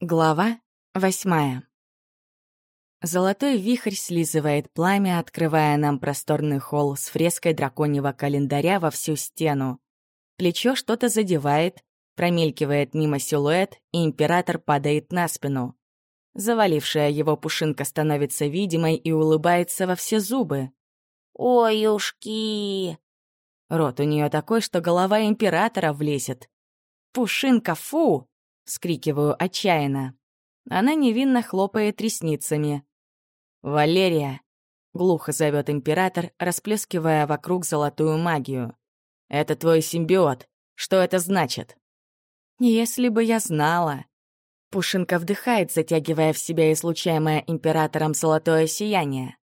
Глава восьмая. Золотой вихрь слизывает пламя, открывая нам просторный холл с фреской драконьего календаря во всю стену. Плечо что-то задевает, промелькивает мимо силуэт, и император падает на спину. Завалившая его пушинка становится видимой и улыбается во все зубы. «Ой, ушки!» Рот у нее такой, что голова императора влезет. «Пушинка, фу!» Скрикиваю отчаянно. Она невинно хлопает ресницами. «Валерия!» — глухо зовет император, расплескивая вокруг золотую магию. «Это твой симбиот. Что это значит?» «Если бы я знала!» Пушинка вдыхает, затягивая в себя излучаемое императором золотое сияние.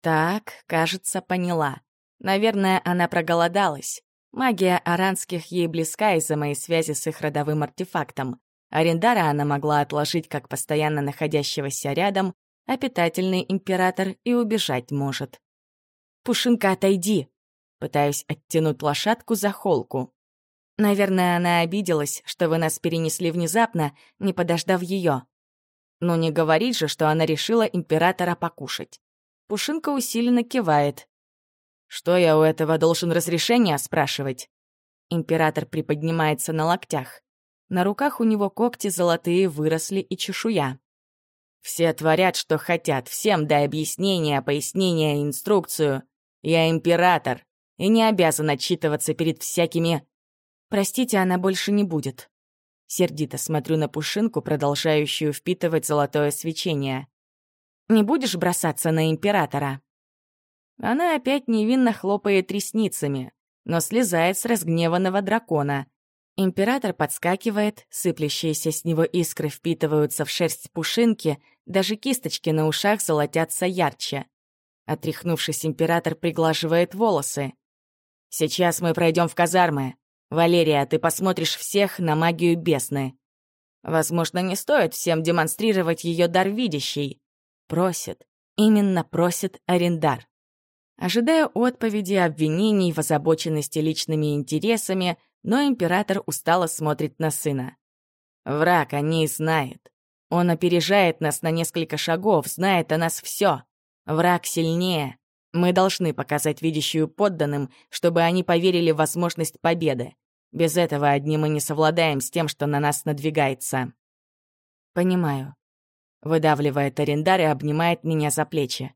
Так, кажется, поняла. Наверное, она проголодалась. Магия аранских ей близка из-за моей связи с их родовым артефактом. Арендара она могла отложить как постоянно находящегося рядом, а питательный император и убежать может. «Пушинка, отойди!» Пытаюсь оттянуть лошадку за холку. Наверное, она обиделась, что вы нас перенесли внезапно, не подождав ее. Но не говорить же, что она решила императора покушать. Пушинка усиленно кивает. «Что я у этого должен разрешения спрашивать?» Император приподнимается на локтях. На руках у него когти золотые выросли и чешуя. Все творят, что хотят, всем дай объяснение, пояснение, инструкцию. Я император и не обязан отчитываться перед всякими... Простите, она больше не будет. Сердито смотрю на Пушинку, продолжающую впитывать золотое свечение. Не будешь бросаться на императора? Она опять невинно хлопает ресницами, но слезает с разгневанного дракона. Император подскакивает, сыплющиеся с него искры впитываются в шерсть пушинки, даже кисточки на ушах золотятся ярче. Отряхнувшись, император приглаживает волосы. «Сейчас мы пройдем в казармы. Валерия, ты посмотришь всех на магию бесны. Возможно, не стоит всем демонстрировать ее дар видящий. Просит, именно просит Арендар. Ожидая отповеди, обвинений в озабоченности личными интересами, но император устало смотрит на сына. Враг о ней знает. Он опережает нас на несколько шагов, знает о нас все. Враг сильнее. Мы должны показать видящую подданным, чтобы они поверили в возможность победы. Без этого одни мы не совладаем с тем, что на нас надвигается. Понимаю. Выдавливает арендар и обнимает меня за плечи.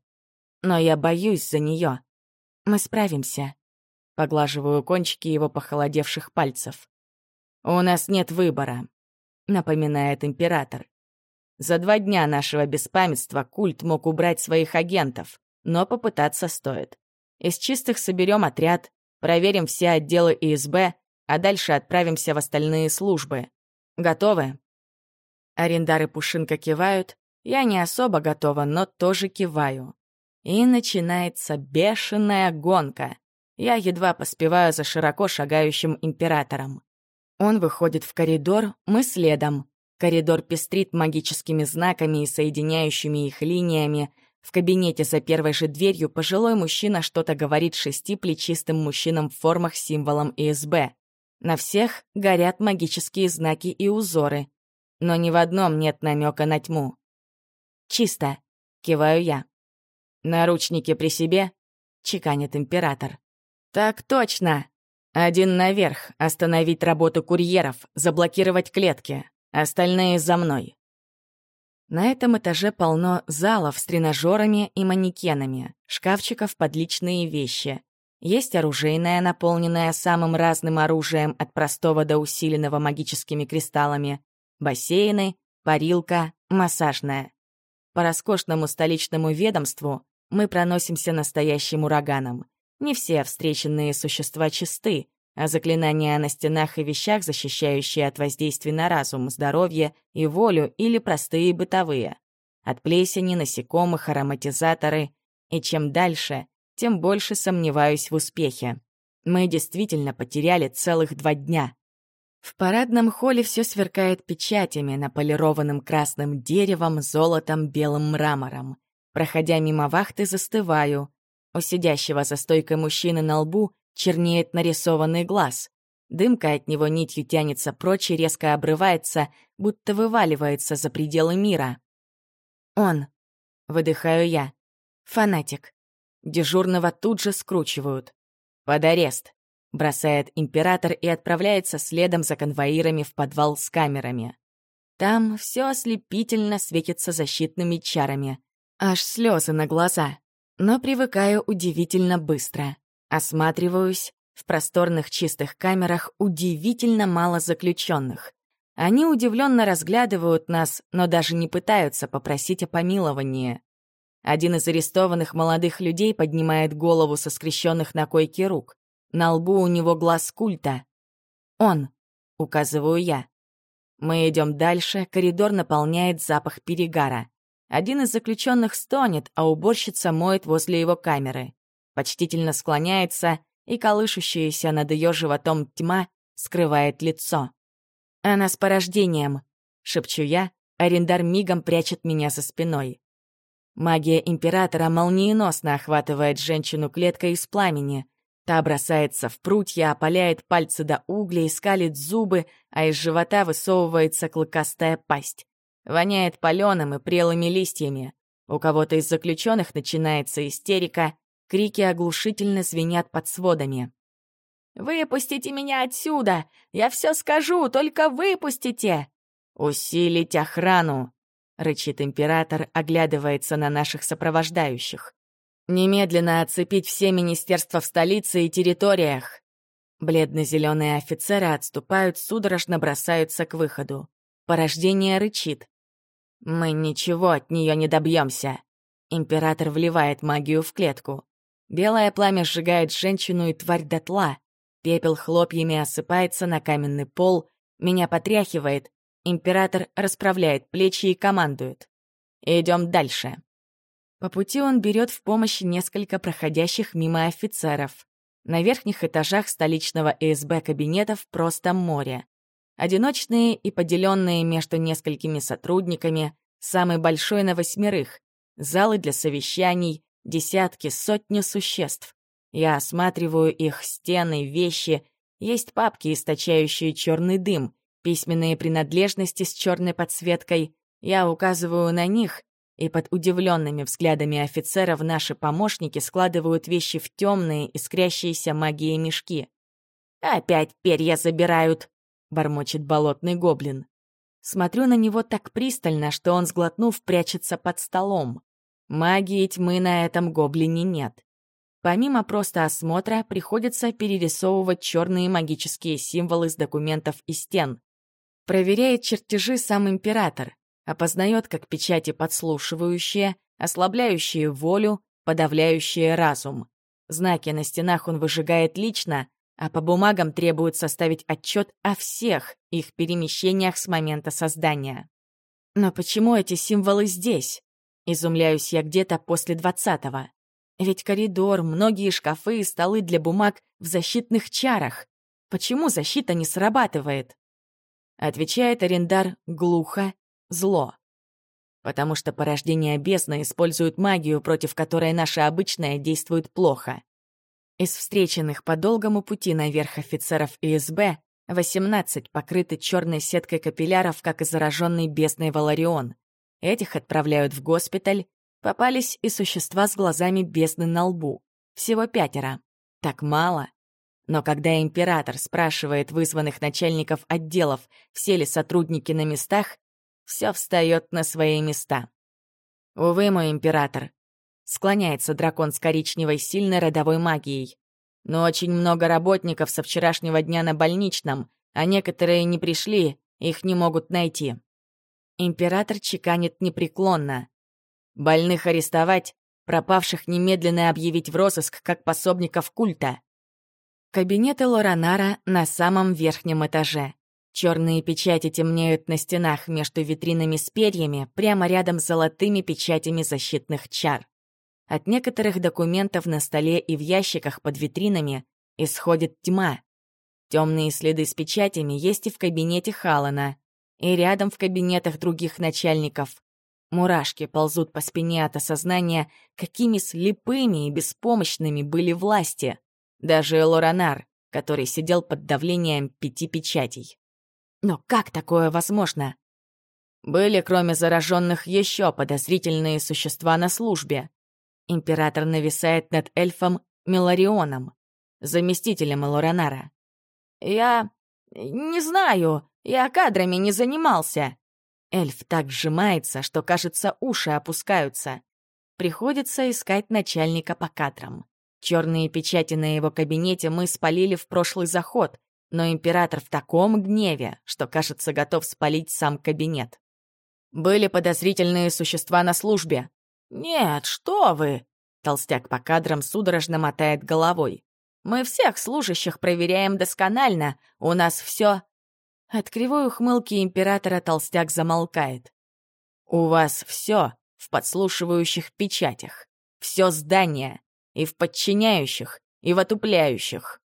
Но я боюсь за нее. Мы справимся. Поглаживаю кончики его похолодевших пальцев. «У нас нет выбора», — напоминает император. За два дня нашего беспамятства культ мог убрать своих агентов, но попытаться стоит. Из чистых соберем отряд, проверим все отделы ИСБ, а дальше отправимся в остальные службы. Готовы? Арендары Пушинка кивают. Я не особо готова, но тоже киваю. И начинается бешеная гонка. Я едва поспеваю за широко шагающим императором. Он выходит в коридор, мы следом. Коридор пестрит магическими знаками и соединяющими их линиями. В кабинете за первой же дверью пожилой мужчина что-то говорит шести плечистым мужчинам в формах символом ИСБ. На всех горят магические знаки и узоры. Но ни в одном нет намека на тьму. «Чисто», — киваю я. «Наручники при себе?» — чеканит император. «Так точно! Один наверх, остановить работу курьеров, заблокировать клетки. Остальные за мной». На этом этаже полно залов с тренажерами и манекенами, шкафчиков под личные вещи. Есть оружейная, наполненная самым разным оружием от простого до усиленного магическими кристаллами, бассейны, парилка, массажная. По роскошному столичному ведомству мы проносимся настоящим ураганом. Не все встреченные существа чисты, а заклинания на стенах и вещах, защищающие от воздействий на разум, здоровье и волю, или простые бытовые. От плесени, насекомых, ароматизаторы. И чем дальше, тем больше сомневаюсь в успехе. Мы действительно потеряли целых два дня. В парадном холле все сверкает печатями, наполированным красным деревом, золотом, белым мрамором. Проходя мимо вахты, застываю. У сидящего за стойкой мужчины на лбу чернеет нарисованный глаз. Дымка от него нитью тянется прочь и резко обрывается, будто вываливается за пределы мира. «Он», — выдыхаю я, — «фанатик». Дежурного тут же скручивают. «Под арест», — бросает император и отправляется следом за конвоирами в подвал с камерами. Там все ослепительно светится защитными чарами. Аж слезы на глаза. Но привыкаю удивительно быстро. Осматриваюсь. В просторных чистых камерах удивительно мало заключенных. Они удивленно разглядывают нас, но даже не пытаются попросить о помиловании. Один из арестованных молодых людей поднимает голову со скрещенных на койке рук. На лбу у него глаз культа. «Он», — указываю я. Мы идем дальше, коридор наполняет запах перегара. Один из заключенных стонет, а уборщица моет возле его камеры. Почтительно склоняется, и колышущаяся над ее животом тьма скрывает лицо. «Она с порождением», — шепчу я, арендар мигом прячет меня за спиной. Магия Императора молниеносно охватывает женщину клеткой из пламени. Та бросается в прутья, опаляет пальцы до угля скалит зубы, а из живота высовывается клыкастая пасть. Воняет паленым и прелыми листьями. У кого-то из заключенных начинается истерика, крики оглушительно звенят под сводами. «Выпустите меня отсюда! Я все скажу, только выпустите!» «Усилить охрану!» — рычит император, оглядывается на наших сопровождающих. «Немедленно оцепить все министерства в столице и территориях!» Бледно-зеленые офицеры отступают, судорожно бросаются к выходу. Порождение рычит. «Мы ничего от нее не добьемся!» Император вливает магию в клетку. Белое пламя сжигает женщину и тварь дотла. Пепел хлопьями осыпается на каменный пол, меня потряхивает, император расправляет плечи и командует. Идем дальше. По пути он берет в помощь несколько проходящих мимо офицеров. На верхних этажах столичного ЭСБ кабинетов просто море. Одиночные и поделенные между несколькими сотрудниками, самый большой на восьмерых, залы для совещаний, десятки, сотни существ. Я осматриваю их стены, вещи. Есть папки, источающие черный дым, письменные принадлежности с черной подсветкой. Я указываю на них, и под удивленными взглядами офицеров наши помощники складывают вещи в темные, искрящиеся магией мешки. «Опять перья забирают», — бормочет болотный гоблин. Смотрю на него так пристально, что он, сглотнув, прячется под столом. Магии тьмы на этом гоблине нет. Помимо просто осмотра, приходится перерисовывать черные магические символы с документов и стен. Проверяет чертежи сам император, опознает как печати подслушивающие, ослабляющие волю, подавляющие разум. Знаки на стенах он выжигает лично, а по бумагам требует составить отчет о всех их перемещениях с момента создания. Но почему эти символы здесь? Изумляюсь я где-то после двадцатого. Ведь коридор, многие шкафы и столы для бумаг в защитных чарах. Почему защита не срабатывает? Отвечает арендар глухо, зло. Потому что порождение бездны используют магию, против которой наша обычная действует плохо. Из встреченных по долгому пути наверх офицеров ИСБ 18 покрыты черной сеткой капилляров, как и зараженный бездной Валарион. Этих отправляют в госпиталь, Попались и существа с глазами бездны на лбу. Всего пятеро. Так мало. Но когда император спрашивает вызванных начальников отделов, все ли сотрудники на местах, все встает на свои места. Увы, мой император. Склоняется дракон с коричневой сильной родовой магией. Но очень много работников со вчерашнего дня на больничном, а некоторые не пришли, их не могут найти. Император чеканит непреклонно. Больных арестовать, пропавших немедленно объявить в розыск как пособников культа. Кабинеты Лоранара на самом верхнем этаже. Черные печати темнеют на стенах между витринами с перьями, прямо рядом с золотыми печатями защитных чар. От некоторых документов на столе и в ящиках под витринами исходит тьма. Темные следы с печатями есть и в кабинете Халана, и рядом в кабинетах других начальников. Мурашки ползут по спине от осознания, какими слепыми и беспомощными были власти. Даже Лоранар, который сидел под давлением пяти печатей. Но как такое возможно? Были, кроме зараженных, еще подозрительные существа на службе. Император нависает над эльфом Меларионом, заместителем Элоранара. «Я... не знаю, я кадрами не занимался». Эльф так сжимается, что, кажется, уши опускаются. Приходится искать начальника по кадрам. Черные печати на его кабинете мы спалили в прошлый заход, но император в таком гневе, что, кажется, готов спалить сам кабинет. Были подозрительные существа на службе. «Нет, что вы!» Толстяк по кадрам судорожно мотает головой. «Мы всех служащих проверяем досконально. У нас все. От кривой ухмылки императора толстяк замолкает. «У вас все в подслушивающих печатях. Все здание. И в подчиняющих, и в отупляющих».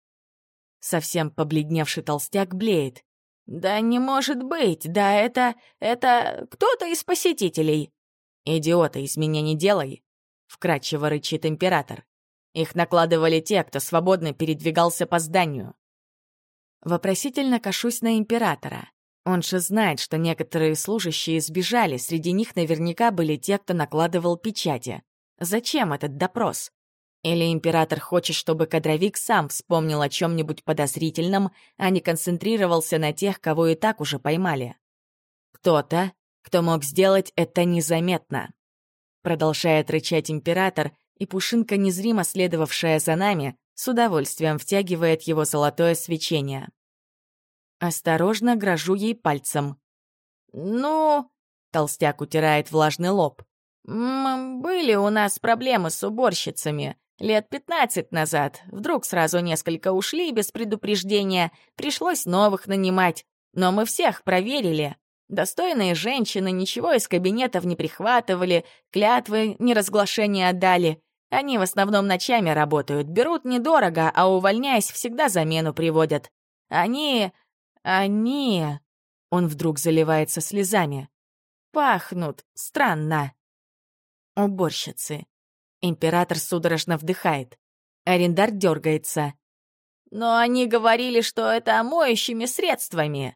Совсем побледневший толстяк блеет. «Да не может быть! Да это... это... кто-то из посетителей!» «Идиота, из меня не делай!» — вкратчиво рычит император. Их накладывали те, кто свободно передвигался по зданию. Вопросительно кашусь на императора. Он же знает, что некоторые служащие сбежали, среди них наверняка были те, кто накладывал печати. Зачем этот допрос? Или император хочет, чтобы кадровик сам вспомнил о чем-нибудь подозрительном, а не концентрировался на тех, кого и так уже поймали? Кто-то, кто мог сделать это незаметно. Продолжает рычать император, и Пушинка, незримо следовавшая за нами, с удовольствием втягивает его золотое свечение. Осторожно грожу ей пальцем. «Ну...» — толстяк утирает влажный лоб. «Были у нас проблемы с уборщицами. Лет пятнадцать назад. Вдруг сразу несколько ушли без предупреждения. Пришлось новых нанимать. Но мы всех проверили. Достойные женщины ничего из кабинетов не прихватывали, клятвы неразглашения отдали. Они в основном ночами работают, берут недорого, а увольняясь, всегда замену приводят. Они... они... Он вдруг заливается слезами. Пахнут странно. Уборщицы. Император судорожно вдыхает. Арендар дергается. «Но они говорили, что это моющими средствами».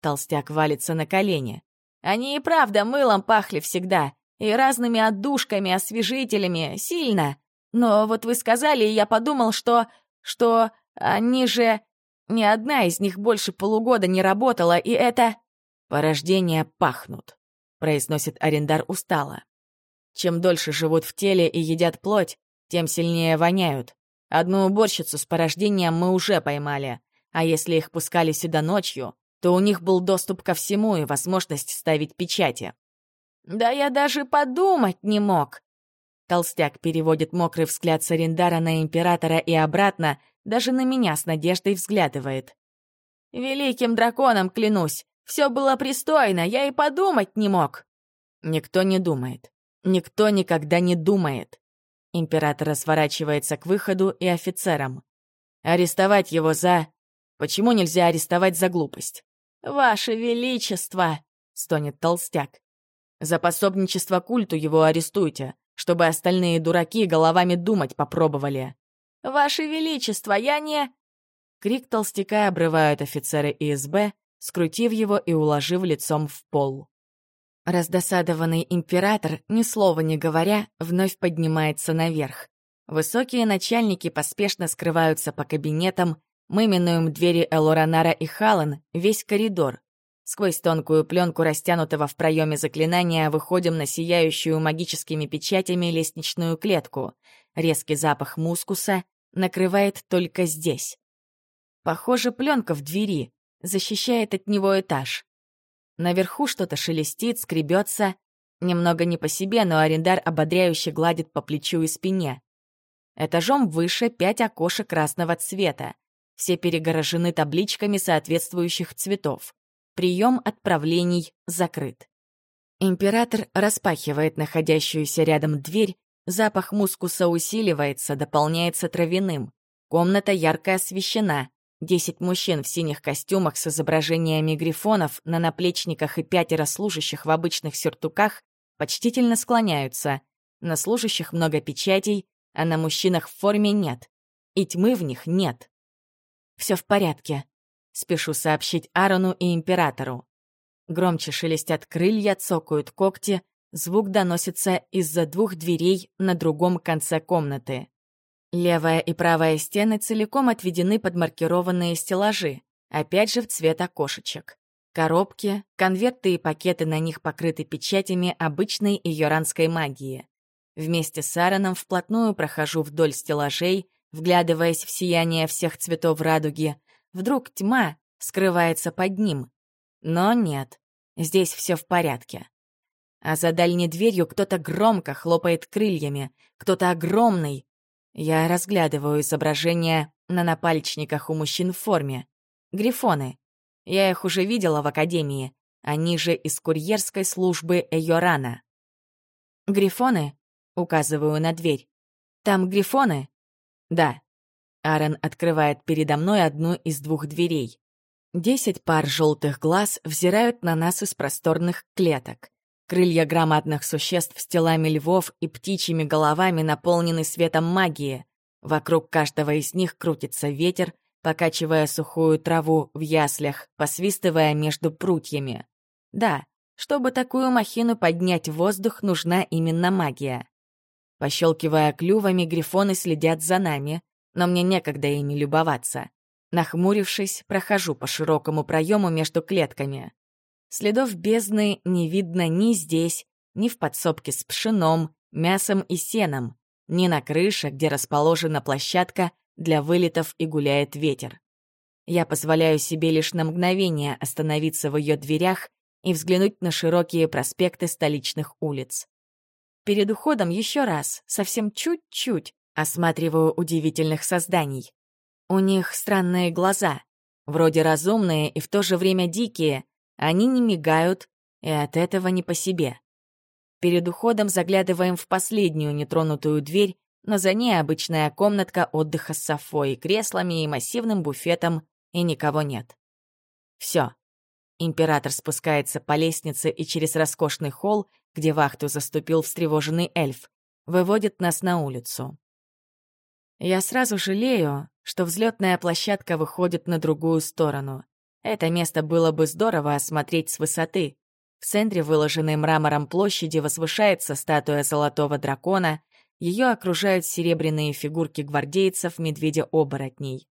Толстяк валится на колени. «Они и правда мылом пахли всегда и разными отдушками, освежителями, сильно. Но вот вы сказали, и я подумал, что... что они же... Ни одна из них больше полугода не работала, и это... «Порождения пахнут», — произносит арендар устало. «Чем дольше живут в теле и едят плоть, тем сильнее воняют. Одну уборщицу с порождением мы уже поймали, а если их пускали сюда ночью, то у них был доступ ко всему и возможность ставить печати. «Да я даже подумать не мог!» Толстяк переводит мокрый взгляд с Арендара на Императора и обратно, даже на меня с надеждой взглядывает. «Великим драконом клянусь, все было пристойно, я и подумать не мог!» Никто не думает. Никто никогда не думает. Император сворачивается к выходу и офицерам. Арестовать его за... Почему нельзя арестовать за глупость? «Ваше Величество!» — стонет толстяк. За пособничество культу его арестуйте, чтобы остальные дураки головами думать попробовали. «Ваше Величество, я не...» Крик толстяка обрывают офицеры ИСБ, скрутив его и уложив лицом в пол. Раздосадованный император, ни слова не говоря, вновь поднимается наверх. Высокие начальники поспешно скрываются по кабинетам, мы минуем двери Элоранара и Халан, весь коридор. Сквозь тонкую пленку, растянутого в проеме заклинания, выходим на сияющую магическими печатями лестничную клетку. Резкий запах мускуса накрывает только здесь. Похоже, пленка в двери защищает от него этаж. Наверху что-то шелестит, скребется. Немного не по себе, но арендар ободряюще гладит по плечу и спине. Этажом выше пять окошек красного цвета. Все перегорожены табличками соответствующих цветов. Прием отправлений закрыт. Император распахивает находящуюся рядом дверь, запах мускуса усиливается, дополняется травяным. Комната ярко освещена. Десять мужчин в синих костюмах с изображениями грифонов на наплечниках и пятеро служащих в обычных сюртуках почтительно склоняются. На служащих много печатей, а на мужчинах в форме нет. И тьмы в них нет. Все в порядке. Спешу сообщить Арону и Императору. Громче шелестят крылья, цокают когти, звук доносится из-за двух дверей на другом конце комнаты. Левая и правая стены целиком отведены под маркированные стеллажи, опять же в цвет окошечек. Коробки, конверты и пакеты на них покрыты печатями обычной иоранской магии. Вместе с Аароном вплотную прохожу вдоль стеллажей, вглядываясь в сияние всех цветов радуги. Вдруг тьма скрывается под ним. Но нет, здесь все в порядке. А за дальней дверью кто-то громко хлопает крыльями, кто-то огромный. Я разглядываю изображения на напальчниках у мужчин в форме. Грифоны. Я их уже видела в академии. Они же из курьерской службы Эйорана. «Грифоны?» — указываю на дверь. «Там грифоны?» «Да». Аарон открывает передо мной одну из двух дверей. Десять пар желтых глаз взирают на нас из просторных клеток. Крылья громадных существ с телами львов и птичьими головами наполнены светом магии. Вокруг каждого из них крутится ветер, покачивая сухую траву в яслях, посвистывая между прутьями. Да, чтобы такую махину поднять в воздух, нужна именно магия. Пощелкивая клювами, грифоны следят за нами, но мне некогда ими любоваться. Нахмурившись, прохожу по широкому проему между клетками. Следов бездны не видно ни здесь, ни в подсобке с пшеном, мясом и сеном, ни на крыше, где расположена площадка для вылетов и гуляет ветер. Я позволяю себе лишь на мгновение остановиться в ее дверях и взглянуть на широкие проспекты столичных улиц. Перед уходом еще раз, совсем чуть-чуть, осматриваю удивительных созданий. У них странные глаза, вроде разумные и в то же время дикие, они не мигают, и от этого не по себе. Перед уходом заглядываем в последнюю нетронутую дверь но за ней обычная комнатка отдыха с софой, креслами и массивным буфетом, и никого нет. Все. Император спускается по лестнице и через роскошный холл, где вахту заступил встревоженный эльф, выводит нас на улицу. Я сразу жалею, что взлетная площадка выходит на другую сторону. Это место было бы здорово осмотреть с высоты. В центре выложенной мрамором площади возвышается статуя золотого дракона, ее окружают серебряные фигурки гвардейцев, медведя-оборотней.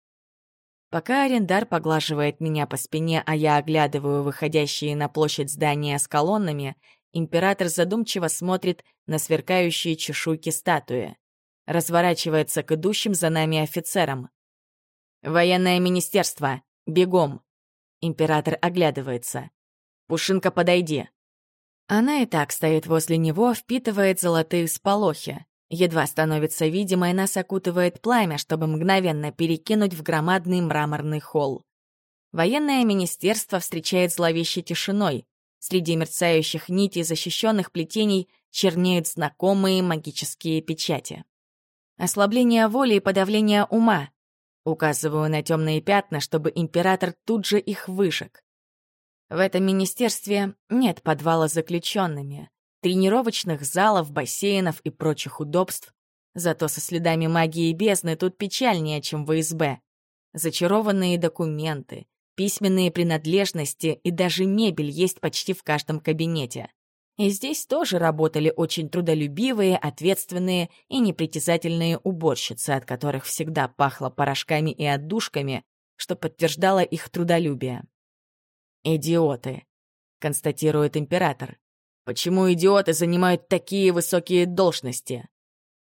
Пока арендар поглаживает меня по спине, а я оглядываю выходящие на площадь здания с колоннами, император задумчиво смотрит на сверкающие чешуйки статуи. Разворачивается к идущим за нами офицерам. «Военное министерство! Бегом!» Император оглядывается. «Пушинка, подойди!» Она и так стоит возле него, впитывает золотые сполохи. Едва становится видимой, нас окутывает пламя, чтобы мгновенно перекинуть в громадный мраморный холл. Военное министерство встречает зловещей тишиной. Среди мерцающих нитей защищенных плетений чернеют знакомые магические печати. Ослабление воли и подавление ума. Указываю на темные пятна, чтобы император тут же их выжег. В этом министерстве нет подвала заключенными тренировочных залов, бассейнов и прочих удобств. Зато со следами магии бездны тут печальнее, чем в ИСБ. Зачарованные документы, письменные принадлежности и даже мебель есть почти в каждом кабинете. И здесь тоже работали очень трудолюбивые, ответственные и непритязательные уборщицы, от которых всегда пахло порошками и отдушками, что подтверждало их трудолюбие. «Идиоты», — констатирует император. Почему идиоты занимают такие высокие должности?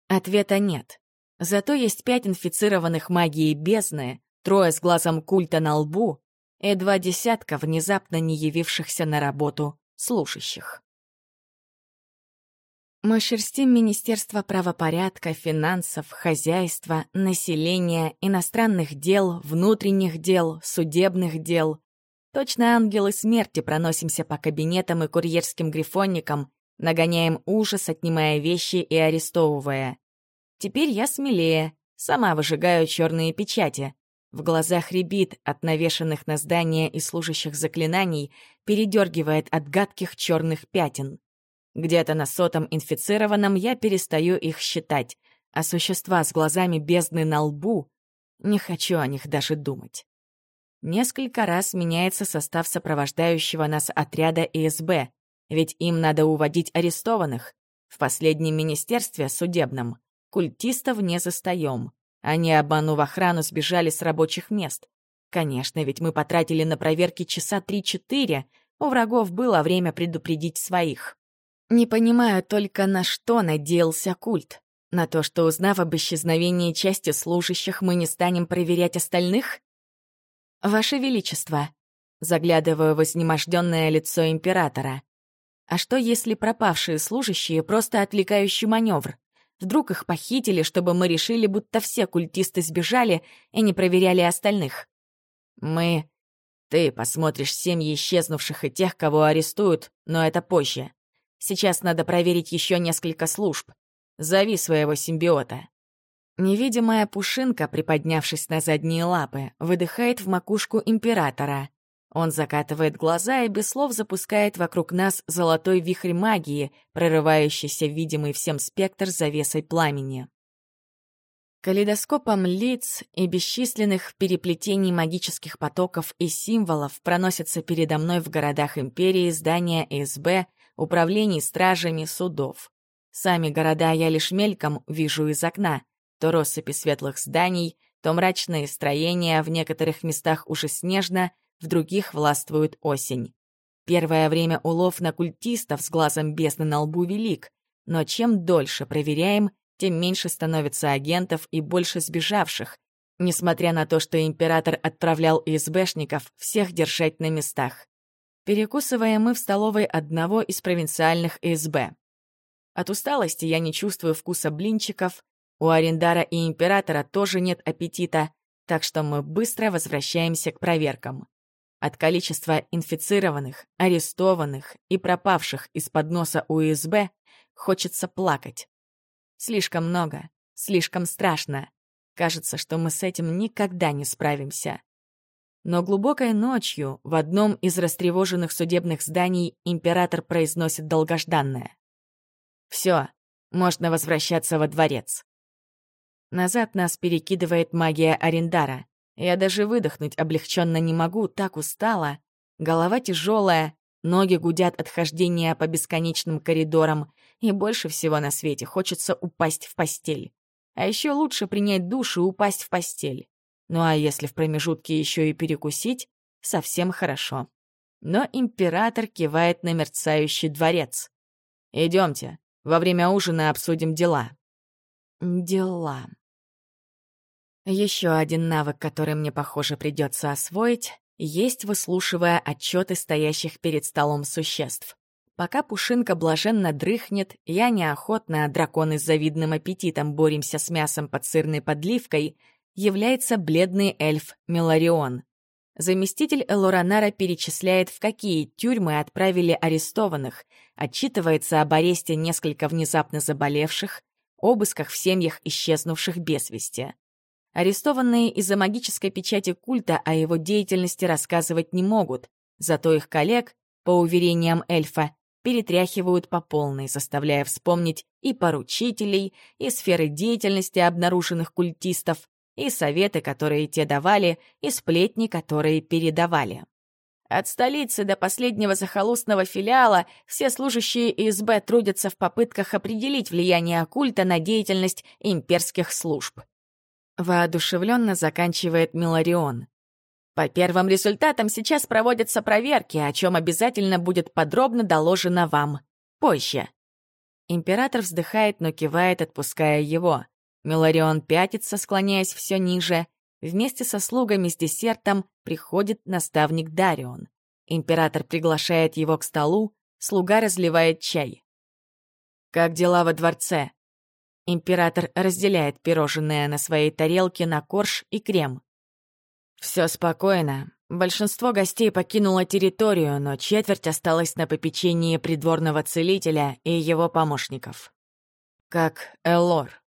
Ответа нет. Зато есть пять инфицированных магией бездны, трое с глазом культа на лбу и два десятка внезапно не явившихся на работу слушающих. Мы шерстим Министерство правопорядка, финансов, хозяйства, населения, иностранных дел, внутренних дел, судебных дел, Точно ангелы смерти проносимся по кабинетам и курьерским грифонникам, нагоняем ужас, отнимая вещи и арестовывая. Теперь я смелее, сама выжигаю черные печати. В глазах рябит от навешанных на здание и служащих заклинаний, передергивает от гадких черных пятен. Где-то на сотом инфицированном я перестаю их считать, а существа с глазами бездны на лбу — не хочу о них даже думать. Несколько раз меняется состав сопровождающего нас отряда ИСБ, ведь им надо уводить арестованных. В последнем министерстве судебном культистов не застаем. Они, обманув охрану, сбежали с рабочих мест. Конечно, ведь мы потратили на проверки часа три-четыре, у врагов было время предупредить своих. Не понимаю только, на что надеялся культ. На то, что, узнав об исчезновении части служащих, мы не станем проверять остальных? «Ваше Величество», — заглядываю в изнеможденное лицо императора, «а что, если пропавшие служащие — просто отвлекающий маневр? Вдруг их похитили, чтобы мы решили, будто все культисты сбежали и не проверяли остальных?» «Мы...» «Ты посмотришь семьи исчезнувших и тех, кого арестуют, но это позже. Сейчас надо проверить еще несколько служб. Зови своего симбиота». Невидимая пушинка, приподнявшись на задние лапы, выдыхает в макушку императора. Он закатывает глаза и без слов запускает вокруг нас золотой вихрь магии, прорывающийся видимый всем спектр завесой пламени. Калейдоскопом лиц и бесчисленных переплетений магических потоков и символов проносятся передо мной в городах Империи здания СБ, управлений стражами, судов. Сами города я лишь мельком вижу из окна, то россыпи светлых зданий, то мрачные строения, в некоторых местах уже снежно, в других властвует осень. Первое время улов на культистов с глазом бездны на лбу велик, но чем дольше проверяем, тем меньше становится агентов и больше сбежавших, несмотря на то, что император отправлял ИСБшников всех держать на местах. Перекусываем мы в столовой одного из провинциальных ИСБ. От усталости я не чувствую вкуса блинчиков, у Арендара и Императора тоже нет аппетита, так что мы быстро возвращаемся к проверкам. От количества инфицированных, арестованных и пропавших из-под носа УСБ хочется плакать. Слишком много, слишком страшно. Кажется, что мы с этим никогда не справимся. Но глубокой ночью в одном из растревоженных судебных зданий император произносит долгожданное. «Все, можно возвращаться во дворец». Назад нас перекидывает магия Арендара. Я даже выдохнуть облегченно не могу, так устала. Голова тяжелая, ноги гудят от хождения по бесконечным коридорам, и больше всего на свете хочется упасть в постель. А еще лучше принять душ и упасть в постель. Ну а если в промежутке еще и перекусить, совсем хорошо. Но император кивает на мерцающий дворец. Идемте, во время ужина обсудим дела. Дела. Еще один навык, который мне, похоже, придется освоить, есть выслушивая отчеты стоящих перед столом существ. Пока Пушинка блаженно дрыхнет, я неохотно, драконы с завидным аппетитом боремся с мясом под сырной подливкой, является бледный эльф Меларион. Заместитель Элоранара перечисляет, в какие тюрьмы отправили арестованных, отчитывается об аресте несколько внезапно заболевших, обысках в семьях исчезнувших без вести. Арестованные из-за магической печати культа о его деятельности рассказывать не могут, зато их коллег, по уверениям эльфа, перетряхивают по полной, заставляя вспомнить и поручителей, и сферы деятельности обнаруженных культистов, и советы, которые те давали, и сплетни, которые передавали. От столицы до последнего захолустного филиала все служащие ИСБ трудятся в попытках определить влияние оккульта на деятельность имперских служб. Воодушевленно заканчивает Миларион. По первым результатам сейчас проводятся проверки, о чем обязательно будет подробно доложено вам. Позже. Император вздыхает, но кивает, отпуская его. Миларион пятится, склоняясь все ниже. Вместе со слугами с десертом приходит наставник Дарион. Император приглашает его к столу, слуга разливает чай. «Как дела во дворце?» Император разделяет пирожное на своей тарелке на корж и крем. Все спокойно. Большинство гостей покинуло территорию, но четверть осталась на попечении придворного целителя и его помощников. Как Элор.